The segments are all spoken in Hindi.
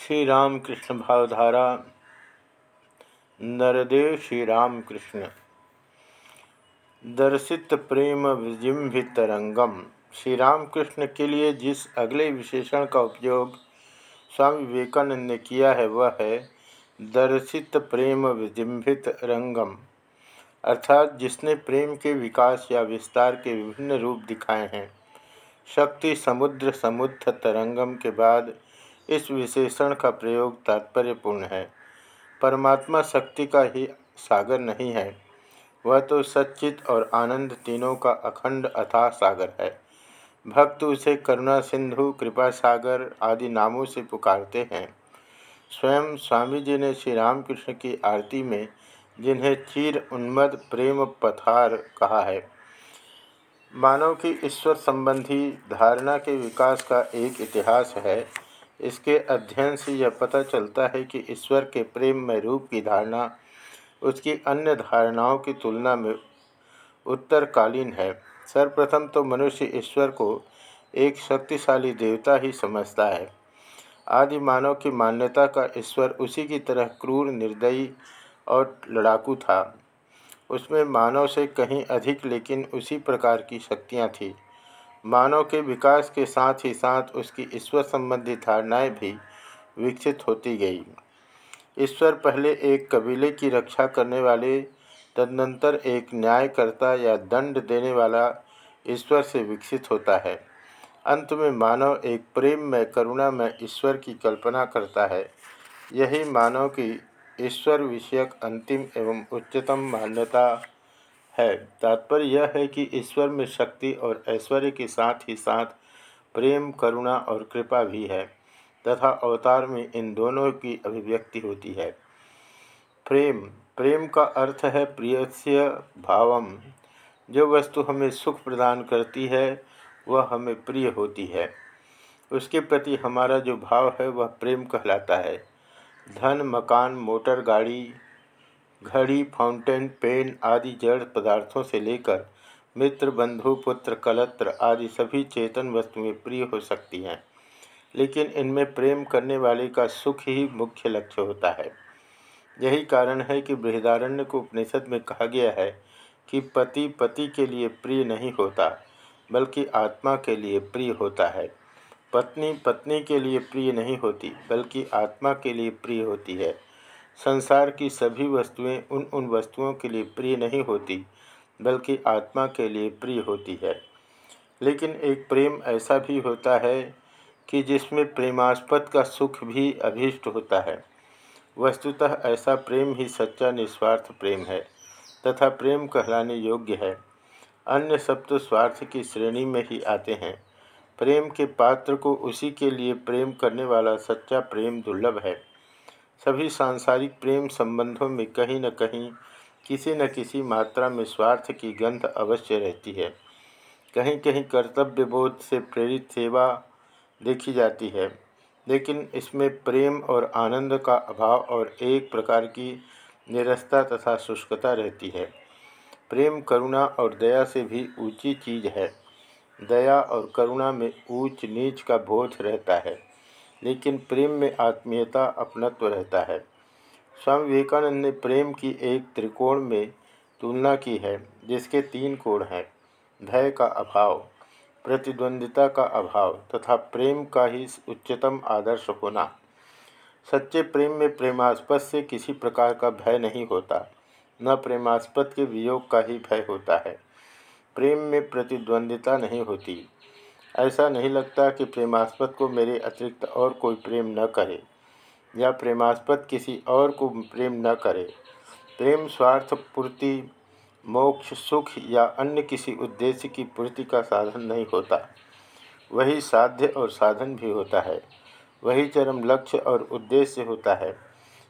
श्री रामकृष्ण भावधारा, नरदेव श्री रामकृष्ण दर्शित प्रेम विजिम्भित रंगम। श्री रामकृष्ण के लिए जिस अगले विशेषण का उपयोग स्वामी विवेकानंद ने किया है, वह है दर्शित प्रेम विजिम्भित रंगम। अर्थात जिसने प्रेम के विकास या विस्तार के विभिन्न रूप दिखाए हैं। शक्ति समुद्र समुद्ध तरंगम के बाद इस विशेषण का प्रयोग तात्पर्यपूर्ण है। परमात्मा शक्ति का ही सागर नहीं है। वह तो सच्चित और आनंद तीनों का अखंड अथाह सागर है। भक्त उसे करुणा सिंधु, कृपा सागर आदि नामों से पुकारते हैं। स्वयं स्वामी जी ने श्री रामकृष्ण की आरती में जिन्हें चीर उन्मद प्रेम, पथार कहा है, मानव की ईश्वर संबंधी धारणा के विकास का एक इतिहास है। इसके अध्ययन से यह पता चलता है कि ईश्वर के प्रेम में रूप की धारणा, उसकी अन्य धारणाओं की तुलना में उत्तरकालीन है। सर्वप्रथम तो मनुष्य ईश्वर को एक शक्तिशाली देवता ही समझता है। आदि मानव की मान्यता का ईश्वर उसी की तरह क्रूर, निर्दयी और लड़ाकू था। उसमें मानव से कहीं अधिक लेकिन उसी प्रकार की शक्तियाँ थीं। मानव के विकास के साथ ही साथ उसकी ईश्वर संबंधी धारणाएँ भी विकसित होती गई। ईश्वर पहले एक कबीले की रक्षा करने वाले, तदनंतर एक न्यायकर्ता या दंड देने वाला ईश्वर से विकसित होता है। अंत में मानव एक प्रेम में, करुणा में ईश्वर की कल्पना करता है। यही मानव की ईश्वर विषयक अंतिम एवं उच्चतम मान्यता है। तात्पर्य यह है कि ईश्वर में शक्ति और ऐश्वर्य के साथ ही साथ प्रेम, करुणा और कृपा भी है तथा अवतार में इन दोनों की अभिव्यक्ति होती है। प्रेम प्रेम का अर्थ है प्रियस्य भावम। जो वस्तु हमें सुख प्रदान करती है, वह हमें प्रिय होती है। उसके प्रति हमारा जो भाव है, वह प्रेम कहलाता है। धन, मकान, मोटर, गाड़ी घड़ी फाउंटेन पेन आदि जड़ पदार्थों से लेकर मित्र, बंधु, पुत्र, कलत्र आदि सभी चेतन वस्तुएँ प्रिय हो सकती हैं। लेकिन इनमें प्रेम करने वाले का सुख ही मुख्य लक्ष्य होता है। यही कारण है कि बृहदारण्य को उपनिषद में कहा गया है कि पति पति के लिए प्रिय नहीं होता, बल्कि आत्मा के लिए प्रिय होता है। पत्नी पत्नी के लिए प्रिय नहीं होती, बल्कि आत्मा के लिए प्रिय होती है। संसार की सभी वस्तुएँ उन उन वस्तुओं के लिए प्रिय नहीं होती, बल्कि आत्मा के लिए प्रिय होती है। लेकिन एक प्रेम ऐसा भी होता है कि जिसमें प्रेमास्पद का सुख भी अभीष्ट होता है। वस्तुतः ऐसा प्रेम ही सच्चा निस्वार्थ प्रेम है, तथा प्रेम कहलाने योग्य है। अन्य सब तो स्वार्थ की श्रेणी में ही आते हैं। प्रेम के पात्र को उसी के लिए प्रेम करने वाला सच्चा प्रेम दुर्लभ है। सभी सांसारिक प्रेम संबंधों में कहीं न कहीं किसी न किसी मात्रा में स्वार्थ की गंध अवश्य रहती है। कहीं कहीं कर्तव्य बोध से प्रेरित सेवा देखी जाती है, लेकिन इसमें प्रेम और आनंद का अभाव और एक प्रकार की निरस्ता तथा शुष्कता रहती है। प्रेम करुणा और दया से भी ऊँची चीज़ है। दया और करुणा में ऊंच नीच का बोध रहता है। लेकिन प्रेम में आत्मीयता अपनत्व रहता है। स्वामी विवेकानंद ने प्रेम की एक त्रिकोण में तुलना की है, जिसके तीन कोण हैं, भय का अभाव, प्रतिद्वंदिता का अभाव तथा प्रेम का ही उच्चतम आदर्श होना। सच्चे प्रेम में प्रेमास्पद से किसी प्रकार का भय नहीं होता, न प्रेमास्पद के वियोग का ही भय होता है। प्रेम में प्रतिद्वंदिता नहीं होती ऐसा नहीं लगता कि प्रेमास्पद को मेरे अतिरिक्त और कोई प्रेम न करे, या प्रेमास्पद किसी और को प्रेम न करे। प्रेम स्वार्थ, पूर्ति, मोक्ष, सुख या अन्य किसी उद्देश्य की पूर्ति का साधन नहीं होता। वही साध्य और साधन भी होता है। वही चरम लक्ष्य और उद्देश्य होता है।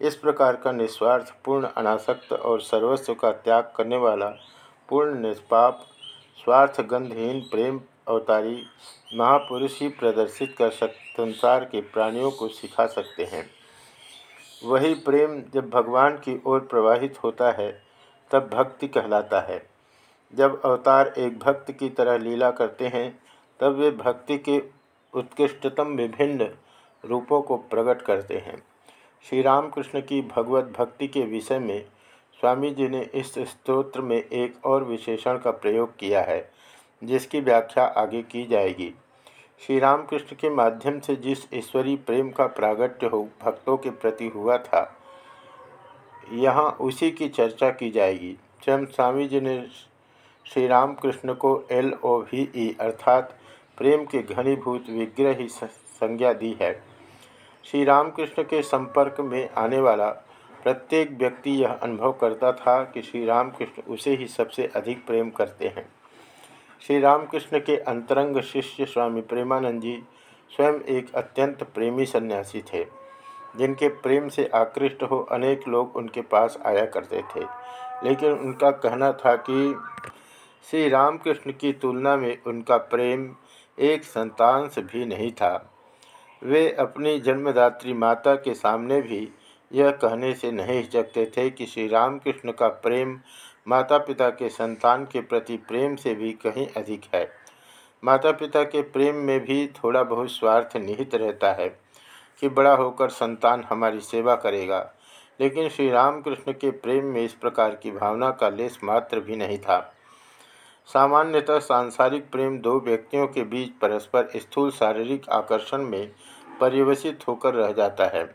इस प्रकार का निस्वार्थ, पूर्ण, अनासक्त और सर्वस्व का त्याग करने वाला पूर्ण, निष्पाप स्वार्थ गंधहीन प्रेम अवतारी महापुरुष ही प्रदर्शित कर सक संसार के प्राणियों को सिखा सकते हैं। वही प्रेम जब भगवान की ओर प्रवाहित होता है, तब भक्ति कहलाता है। जब अवतार एक भक्त की तरह लीला करते हैं, तब वे भक्ति के उत्कृष्टतम विभिन्न रूपों को प्रकट करते हैं। श्री रामकृष्ण की भगवत भक्ति के विषय में स्वामी जी ने इस स्तोत्र में एक और विशेषण का प्रयोग किया है। जिसकी व्याख्या आगे की जाएगी। श्री रामकृष्ण के माध्यम से जिस ईश्वरीय प्रेम का प्रागट्य हो, भक्तों के प्रति हुआ था, यहाँ उसी की चर्चा की जाएगी। स्वयं स्वामी जी ने श्री रामकृष्ण को एल ओ वी ई अर्थात प्रेम के घनीभूत विग्रह ही संज्ञा दी है। श्री रामकृष्ण के संपर्क में आने वाला प्रत्येक व्यक्ति यह अनुभव करता था कि श्री रामकृष्ण उसे ही सबसे अधिक प्रेम करते हैं। श्री रामकृष्ण के अंतरंग शिष्य स्वामी प्रेमानंद जी स्वयं एक अत्यंत प्रेमी सन्यासी थे, जिनके प्रेम से आकृष्ट हो अनेक लोग उनके पास आया करते थे। लेकिन उनका कहना था कि श्री रामकृष्ण की तुलना में उनका प्रेम एक संतान से भी नहीं था। वे अपनी जन्मदात्री माता के सामने भी यह कहने से नहीं हिचकते थे कि श्री रामकृष्ण का प्रेम माता पिता के संतान के प्रति प्रेम से भी कहीं अधिक है। माता पिता के प्रेम में भी थोड़ा बहुत स्वार्थ निहित रहता है कि बड़ा होकर संतान हमारी सेवा करेगा। लेकिन श्री रामकृष्ण के प्रेम में इस प्रकार की भावना का लेस मात्र भी नहीं था। सामान्यतः सांसारिक प्रेम दो व्यक्तियों के बीच परस्पर स्थूल शारीरिक आकर्षण में पर्यवसित होकर रह जाता है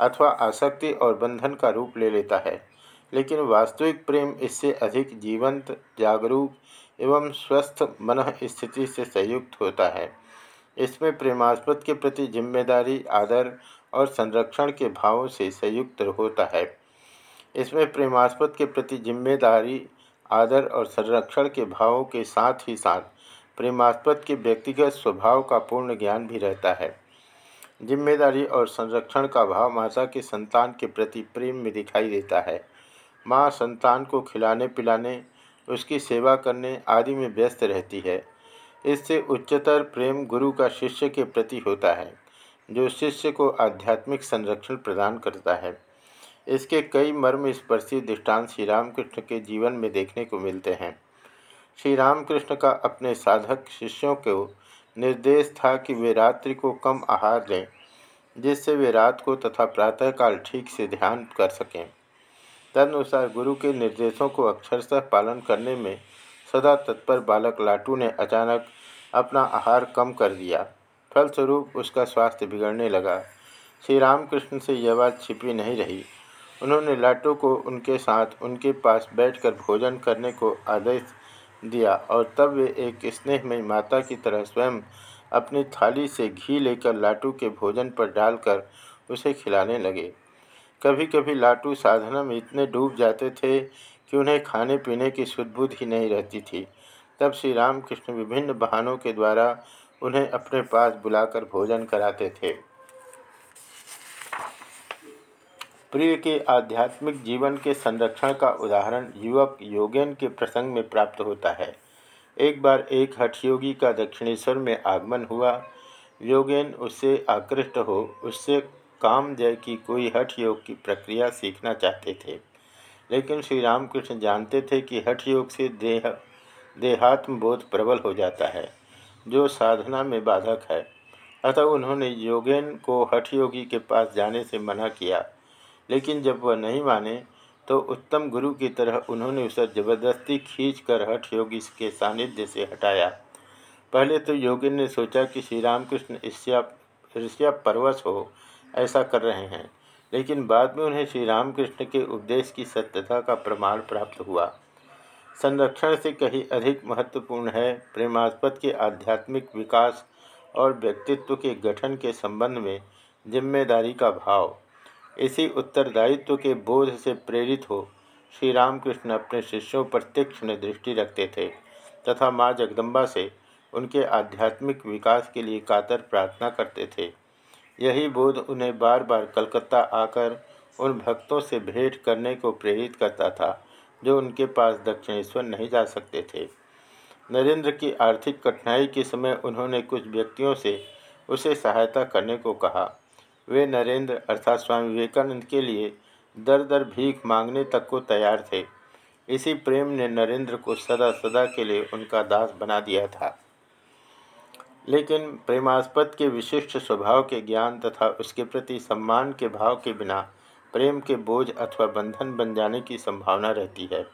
अथवा आसक्ति और बंधन का रूप ले लेता है। लेकिन वास्तविक प्रेम इससे अधिक जीवंत, जागरूक एवं स्वस्थ मन स्थिति से संयुक्त होता है। इसमें प्रेमास्पद के प्रति ज़िम्मेदारी, आदर और संरक्षण के भावों से संयुक्त होता है। इसमें प्रेमास्पद के प्रति ज़िम्मेदारी, आदर और संरक्षण के भावों के साथ ही साथ प्रेमास्पद के व्यक्तिगत स्वभाव का पूर्ण ज्ञान भी रहता है। ज़िम्मेदारी और संरक्षण का भाव माता के संतान के प्रति प्रेम में दिखाई देता है। माँ संतान को खिलाने पिलाने, उसकी सेवा करने आदि में व्यस्त रहती है। इससे उच्चतर प्रेम गुरु का शिष्य के प्रति होता है, जो शिष्य को आध्यात्मिक संरक्षण प्रदान करता है। इसके कई मर्म स्पर्शी दृष्टांत श्री रामकृष्ण के जीवन में देखने को मिलते हैं। श्री रामकृष्ण का अपने साधक शिष्यों को निर्देश था कि वे रात्रि को कम आहार लें जिससे वे रात को तथा प्रातःकाल ठीक से ध्यान कर सकें। तदनुसार गुरु के निर्देशों को अक्षरशः पालन करने में सदा तत्पर बालक लाटू ने अचानक अपना आहार कम कर दिया। फलस्वरूप उसका स्वास्थ्य बिगड़ने लगा। श्री रामकृष्ण से यह बात छिपी नहीं रही। उन्होंने लाटू को उनके साथ उनके पास बैठकर भोजन करने को आदेश दिया और तब वे एक स्नेहमयी माता की तरह स्वयं अपनी थाली से घी लेकर लाटू के भोजन पर डालकर उसे खिलाने लगे। कभी कभी लाटू साधना में इतने डूब जाते थे कि उन्हें खाने पीने की सुदबुद ही नहीं रहती थी। तब श्री रामकृष्ण विभिन्न बहानों के द्वारा उन्हें अपने पास बुलाकर भोजन कराते थे। प्रिय के आध्यात्मिक जीवन के संरक्षण का उदाहरण युवक योगेन के प्रसंग में प्राप्त होता है। एक बार एक हठयोगी का दक्षिणेश्वर में आगमन हुआ। योगेन उससे आकृष्ट हो, उससे काम जय की कोई हठ योग की प्रक्रिया सीखना चाहते थे। लेकिन श्री रामकृष्ण जानते थे कि हठ योग से देह देहात्म बोध प्रबल हो जाता है, जो साधना में बाधक है। अतः उन्होंने योगेन को हठ योगी के पास जाने से मना किया, लेकिन जब वह नहीं माने तो उत्तम गुरु की तरह उन्होंने उसे ज़बरदस्ती खींच कर हठ योगी के सानिध्य से हटाया। पहले तो योगिन ने सोचा कि श्री रामकृष्ण ईर्ष्या ईर्ष्या परवश हो ऐसा कर रहे हैं। लेकिन बाद में उन्हें श्री रामकृष्ण के उपदेश की सत्यता का प्रमाण प्राप्त हुआ। संरक्षण से कहीं अधिक महत्वपूर्ण है प्रेमास्पद के आध्यात्मिक विकास और व्यक्तित्व के गठन के संबंध में ज़िम्मेदारी का भाव। इसी उत्तरदायित्व के बोध से प्रेरित हो श्री रामकृष्ण अपने शिष्यों पर तीक्ष्ण दृष्टि रखते थे तथा माँ जगदम्बा से उनके आध्यात्मिक विकास के लिए कातर प्रार्थना करते थे। यही बोध उन्हें बार बार कलकत्ता आकर उन भक्तों से भेंट करने को प्रेरित करता था, जो उनके पास दक्षिणेश्वर नहीं जा सकते थे। नरेंद्र की आर्थिक कठिनाई के समय उन्होंने कुछ व्यक्तियों से उसे सहायता करने को कहा। वे नरेंद्र अर्थात स्वामी विवेकानंद के लिए दर दर भीख मांगने तक को तैयार थे। इसी प्रेम ने नरेंद्र को सदा सदा के लिए उनका दास बना दिया था। लेकिन प्रेमास्पद के विशिष्ट स्वभाव के ज्ञान तथा उसके प्रति सम्मान के भाव के बिना प्रेम के बोझ अथवा बंधन बन जाने की संभावना रहती है।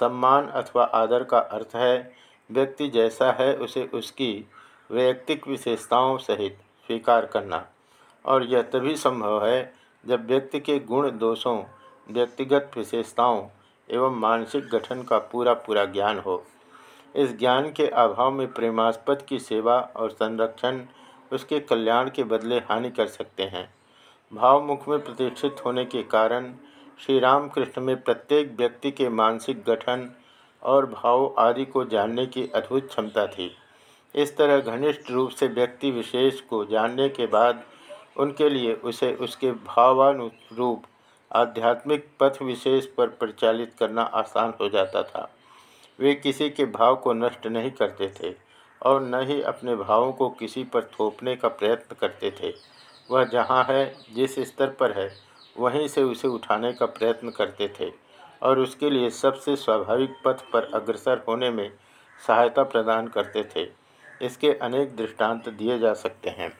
सम्मान अथवा आदर का अर्थ है, व्यक्ति जैसा है उसे उसकी वैयक्तिक विशेषताओं सहित स्वीकार करना। और यह तभी संभव है जब व्यक्ति के गुण दोषों, व्यक्तिगत विशेषताओं एवं मानसिक गठन का पूरा पूरा ज्ञान हो। इस ज्ञान के अभाव में प्रेमास्पद की सेवा और संरक्षण उसके कल्याण के बदले हानि कर सकते हैं। भावमुख में प्रतिष्ठित होने के कारण श्री रामकृष्ण में प्रत्येक व्यक्ति के मानसिक गठन और भाव आदि को जानने की अद्भुत क्षमता थी। इस तरह घनिष्ठ रूप से व्यक्ति विशेष को जानने के बाद उनके लिए उसे उसके भावानुरूप आध्यात्मिक पथ विशेष पर परिचालित करना आसान हो जाता था। वे किसी के भाव को नष्ट नहीं करते थे और न ही अपने भावों को किसी पर थोपने का प्रयत्न करते थे। वह जहाँ है, जिस स्तर पर है, वहीं से उसे उठाने का प्रयत्न करते थे और उसके लिए सबसे स्वाभाविक पथ पर अग्रसर होने में सहायता प्रदान करते थे। इसके अनेक दृष्टांत दिए जा सकते हैं।